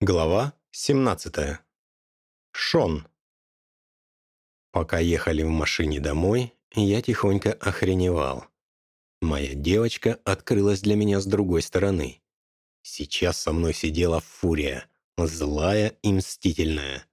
Глава 17. Шон. Пока ехали в машине домой, я тихонько охреневал. Моя девочка открылась для меня с другой стороны. Сейчас со мной сидела фурия, злая и мстительная.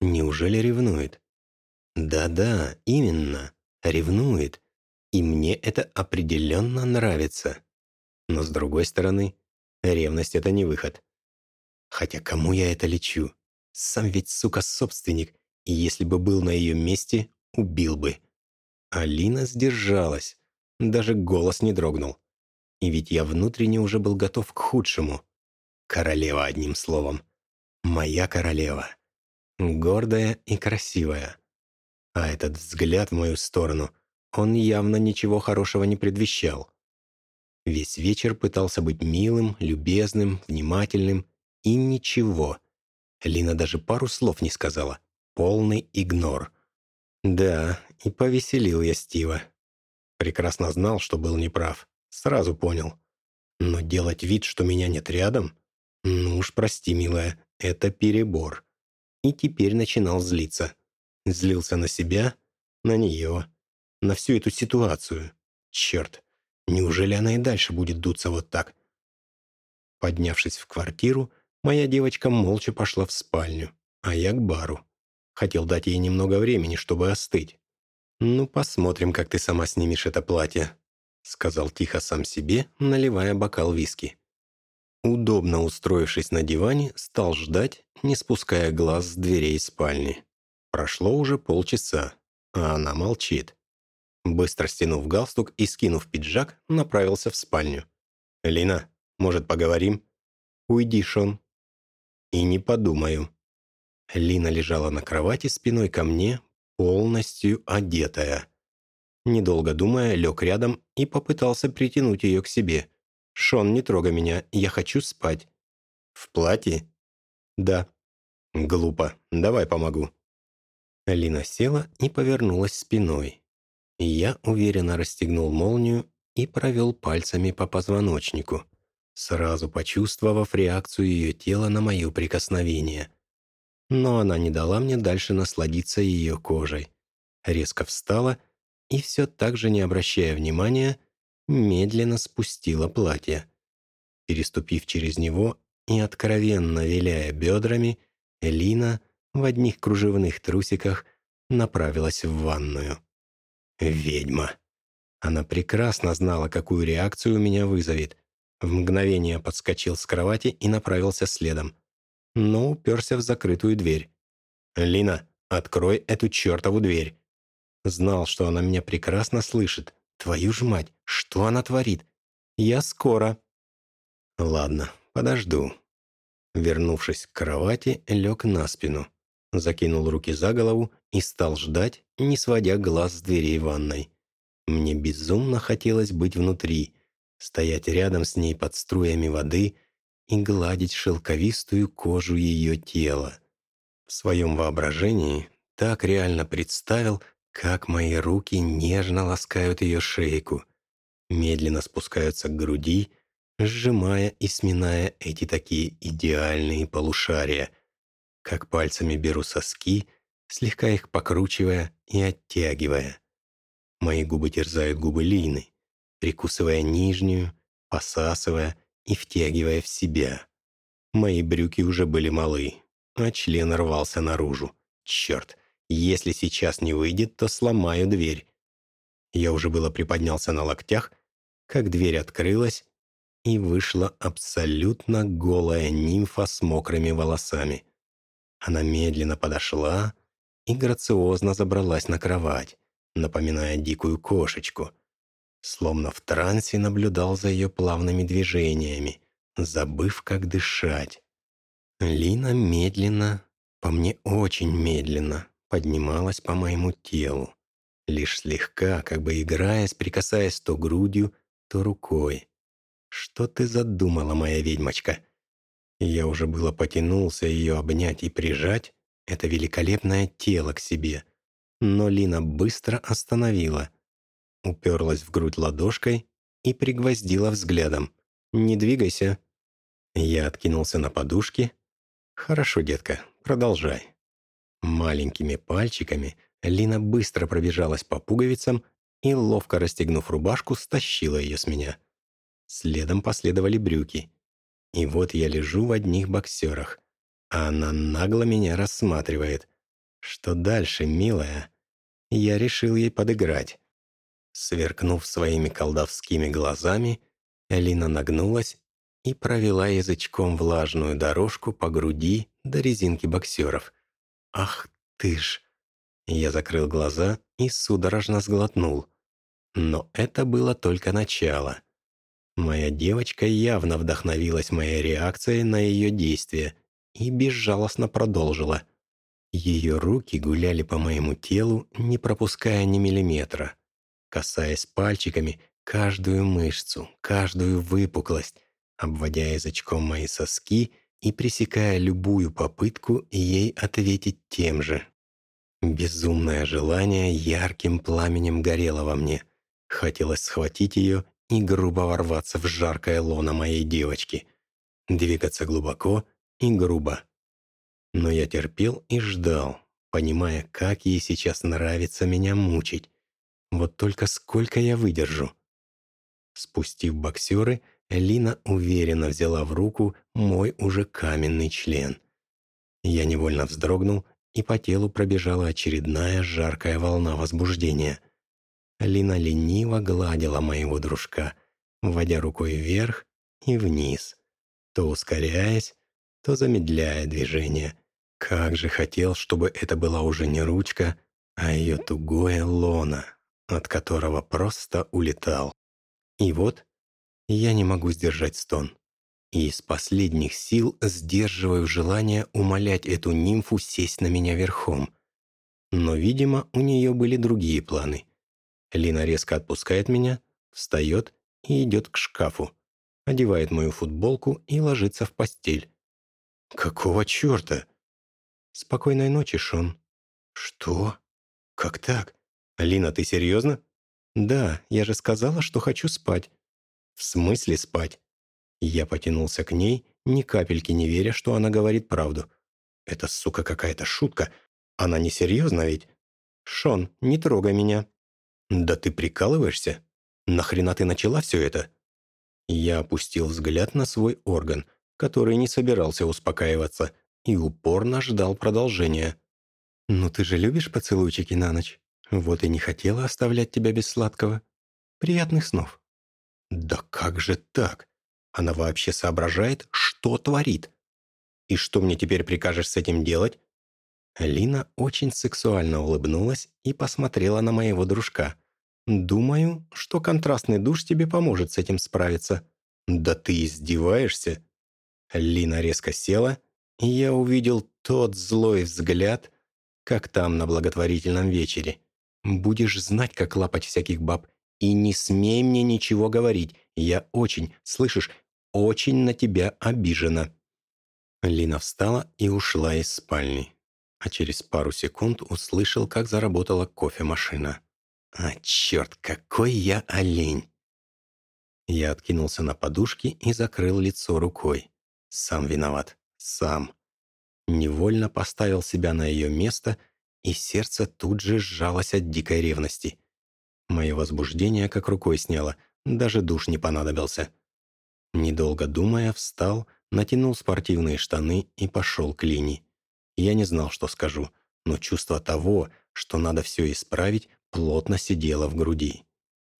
Неужели ревнует? Да-да, именно, ревнует. И мне это определенно нравится. Но с другой стороны, ревность — это не выход. Хотя кому я это лечу? Сам ведь, сука, собственник, и если бы был на ее месте, убил бы. Алина сдержалась, даже голос не дрогнул. И ведь я внутренне уже был готов к худшему. Королева, одним словом. Моя королева. Гордая и красивая. А этот взгляд в мою сторону, он явно ничего хорошего не предвещал. Весь вечер пытался быть милым, любезным, внимательным, и ничего. Лина даже пару слов не сказала. Полный игнор. Да, и повеселил я Стива. Прекрасно знал, что был неправ. Сразу понял. Но делать вид, что меня нет рядом? Ну уж прости, милая, это перебор. И теперь начинал злиться. Злился на себя, на нее, на всю эту ситуацию. Черт, неужели она и дальше будет дуться вот так? Поднявшись в квартиру, Моя девочка молча пошла в спальню, а я к бару. Хотел дать ей немного времени, чтобы остыть. «Ну, посмотрим, как ты сама снимешь это платье», сказал тихо сам себе, наливая бокал виски. Удобно устроившись на диване, стал ждать, не спуская глаз с дверей спальни. Прошло уже полчаса, а она молчит. Быстро стянув галстук и скинув пиджак, направился в спальню. «Лина, может, поговорим?» «Уйди, Шон», и не подумаю. Лина лежала на кровати спиной ко мне, полностью одетая. Недолго думая, лег рядом и попытался притянуть ее к себе. «Шон, не трогай меня, я хочу спать». «В платье?» «Да». «Глупо. Давай помогу». Лина села и повернулась спиной. Я уверенно расстегнул молнию и провел пальцами по позвоночнику сразу почувствовав реакцию ее тела на мое прикосновение. Но она не дала мне дальше насладиться ее кожей. Резко встала и все так же, не обращая внимания, медленно спустила платье. Переступив через него и откровенно виляя бедрами, Элина в одних кружевных трусиках направилась в ванную. «Ведьма!» Она прекрасно знала, какую реакцию у меня вызовет, в мгновение подскочил с кровати и направился следом. Но уперся в закрытую дверь. «Лина, открой эту чертову дверь!» Знал, что она меня прекрасно слышит. Твою ж мать, что она творит? Я скоро. Ладно, подожду. Вернувшись к кровати, лег на спину. Закинул руки за голову и стал ждать, не сводя глаз с дверей ванной. Мне безумно хотелось быть внутри, стоять рядом с ней под струями воды и гладить шелковистую кожу ее тела. В своем воображении так реально представил, как мои руки нежно ласкают ее шейку, медленно спускаются к груди, сжимая и сминая эти такие идеальные полушария, как пальцами беру соски, слегка их покручивая и оттягивая. Мои губы терзают губы Лины, прикусывая нижнюю, посасывая и втягивая в себя. Мои брюки уже были малы, а член рвался наружу. Черт, если сейчас не выйдет, то сломаю дверь. Я уже было приподнялся на локтях, как дверь открылась, и вышла абсолютно голая нимфа с мокрыми волосами. Она медленно подошла и грациозно забралась на кровать, напоминая дикую кошечку — словно в трансе наблюдал за ее плавными движениями, забыв, как дышать. Лина медленно, по мне очень медленно, поднималась по моему телу, лишь слегка, как бы играясь, прикасаясь то грудью, то рукой. «Что ты задумала, моя ведьмочка?» Я уже было потянулся ее обнять и прижать, это великолепное тело к себе, но Лина быстро остановила — уперлась в грудь ладошкой и пригвоздила взглядом. «Не двигайся». Я откинулся на подушке, «Хорошо, детка, продолжай». Маленькими пальчиками Лина быстро пробежалась по пуговицам и, ловко расстегнув рубашку, стащила ее с меня. Следом последовали брюки. И вот я лежу в одних боксерах, а она нагло меня рассматривает. Что дальше, милая? Я решил ей подыграть. Сверкнув своими колдовскими глазами, Лина нагнулась и провела язычком влажную дорожку по груди до резинки боксеров. «Ах ты ж!» Я закрыл глаза и судорожно сглотнул. Но это было только начало. Моя девочка явно вдохновилась моей реакцией на ее действия и безжалостно продолжила. Ее руки гуляли по моему телу, не пропуская ни миллиметра, касаясь пальчиками каждую мышцу, каждую выпуклость, обводя язычком мои соски и пресекая любую попытку ей ответить тем же. Безумное желание ярким пламенем горело во мне. Хотелось схватить ее и грубо ворваться в жаркое лоно моей девочки. Двигаться глубоко и грубо. Но я терпел и ждал, понимая, как ей сейчас нравится меня мучить. Вот только сколько я выдержу. Спустив боксеры, Лина уверенно взяла в руку мой уже каменный член. Я невольно вздрогнул, и по телу пробежала очередная жаркая волна возбуждения. Лина лениво гладила моего дружка, вводя рукой вверх и вниз, то ускоряясь, то замедляя движение. Как же хотел, чтобы это была уже не ручка, а ее тугое лона, от которого просто улетал. И вот я не могу сдержать стон. И из последних сил сдерживаю желание умолять эту нимфу сесть на меня верхом. Но, видимо, у нее были другие планы. Лина резко отпускает меня, встает и идет к шкафу, одевает мою футболку и ложится в постель. «Какого черта?» «Спокойной ночи, Шон». «Что? Как так? Лина, ты серьезно?» «Да, я же сказала, что хочу спать». «В смысле спать?» Я потянулся к ней, ни капельки не веря, что она говорит правду. «Это, сука, какая-то шутка. Она не серьезна ведь?» «Шон, не трогай меня». «Да ты прикалываешься? Нахрена ты начала все это?» Я опустил взгляд на свой орган, который не собирался успокаиваться, и упорно ждал продолжения. «Ну ты же любишь поцелуйчики на ночь? Вот и не хотела оставлять тебя без сладкого. Приятных снов». «Да как же так? Она вообще соображает, что творит? И что мне теперь прикажешь с этим делать?» Лина очень сексуально улыбнулась и посмотрела на моего дружка. «Думаю, что контрастный душ тебе поможет с этим справиться». «Да ты издеваешься?» Лина резко села, и я увидел тот злой взгляд, как там на благотворительном вечере. «Будешь знать, как лапать всяких баб, и не смей мне ничего говорить. Я очень, слышишь, очень на тебя обижена». Лина встала и ушла из спальни. А через пару секунд услышал, как заработала кофемашина. «А, черт, какой я олень!» Я откинулся на подушки и закрыл лицо рукой. Сам виноват. Сам. Невольно поставил себя на ее место, и сердце тут же сжалось от дикой ревности. Мое возбуждение как рукой сняло, даже душ не понадобился. Недолго думая, встал, натянул спортивные штаны и пошел к Лине. Я не знал, что скажу, но чувство того, что надо все исправить, плотно сидело в груди.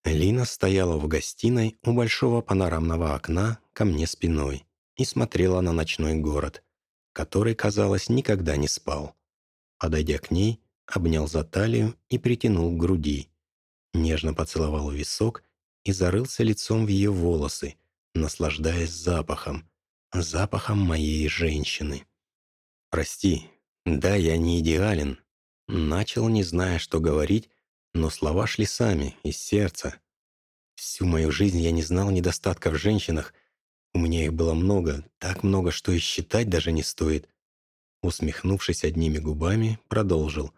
Лина стояла в гостиной у большого панорамного окна ко мне спиной и смотрела на ночной город, который, казалось, никогда не спал. Подойдя к ней, обнял за талию и притянул к груди нежно поцеловал висок и зарылся лицом в ее волосы, наслаждаясь запахом, запахом моей женщины. «Прости, да, я не идеален», начал, не зная, что говорить, но слова шли сами, из сердца. Всю мою жизнь я не знал недостатков в женщинах, у меня их было много, так много, что и считать даже не стоит. Усмехнувшись одними губами, продолжил.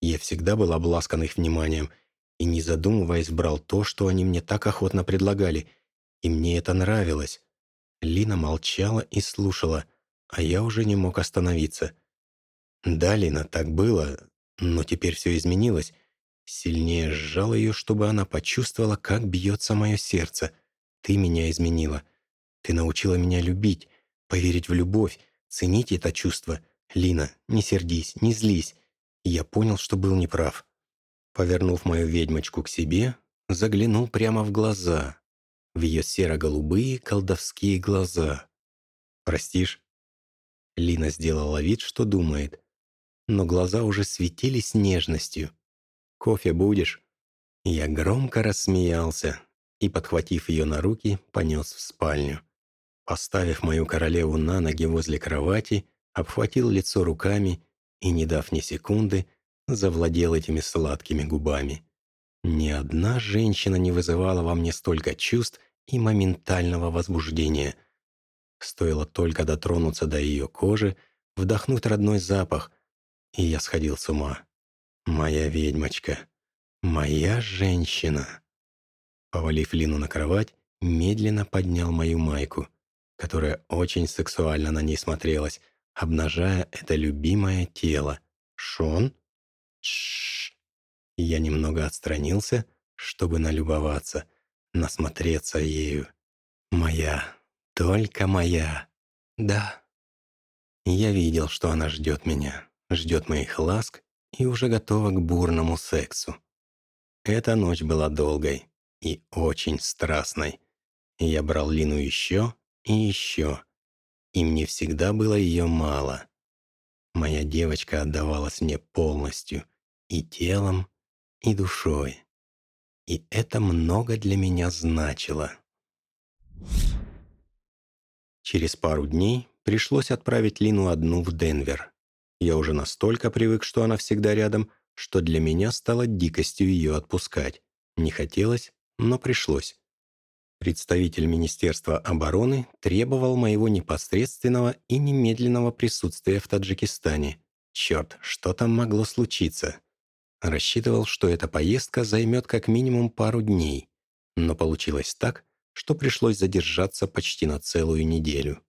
Я всегда был обласкан их вниманием — и, не задумываясь, брал то, что они мне так охотно предлагали, и мне это нравилось. Лина молчала и слушала, а я уже не мог остановиться. Да, Лина, так было, но теперь все изменилось. Сильнее сжал ее, чтобы она почувствовала, как бьется мое сердце. Ты меня изменила. Ты научила меня любить, поверить в любовь, ценить это чувство. Лина, не сердись, не злись. Я понял, что был неправ. Повернув мою ведьмочку к себе, заглянул прямо в глаза. В ее серо-голубые колдовские глаза. «Простишь?» Лина сделала вид, что думает, но глаза уже светились нежностью. «Кофе будешь?» Я громко рассмеялся и, подхватив ее на руки, понес в спальню. Поставив мою королеву на ноги возле кровати, обхватил лицо руками и, не дав ни секунды, завладел этими сладкими губами. Ни одна женщина не вызывала во мне столько чувств и моментального возбуждения. Стоило только дотронуться до ее кожи, вдохнуть родной запах, и я сходил с ума. Моя ведьмочка. Моя женщина. Повалив Лину на кровать, медленно поднял мою майку, которая очень сексуально на ней смотрелась, обнажая это любимое тело. «Шон?» Шш. Я немного отстранился, чтобы налюбоваться, насмотреться ею. Моя, только моя. Да. Я видел, что она ждет меня, ждет моих ласк и уже готова к бурному сексу. Эта ночь была долгой и очень страстной. Я брал Лину еще и еще, и мне всегда было ее мало. Моя девочка отдавалась мне полностью, и телом, и душой. И это много для меня значило. Через пару дней пришлось отправить Лину одну в Денвер. Я уже настолько привык, что она всегда рядом, что для меня стало дикостью ее отпускать. Не хотелось, но пришлось. Представитель Министерства обороны требовал моего непосредственного и немедленного присутствия в Таджикистане. Черт, что там могло случиться? Рассчитывал, что эта поездка займет как минимум пару дней, но получилось так, что пришлось задержаться почти на целую неделю.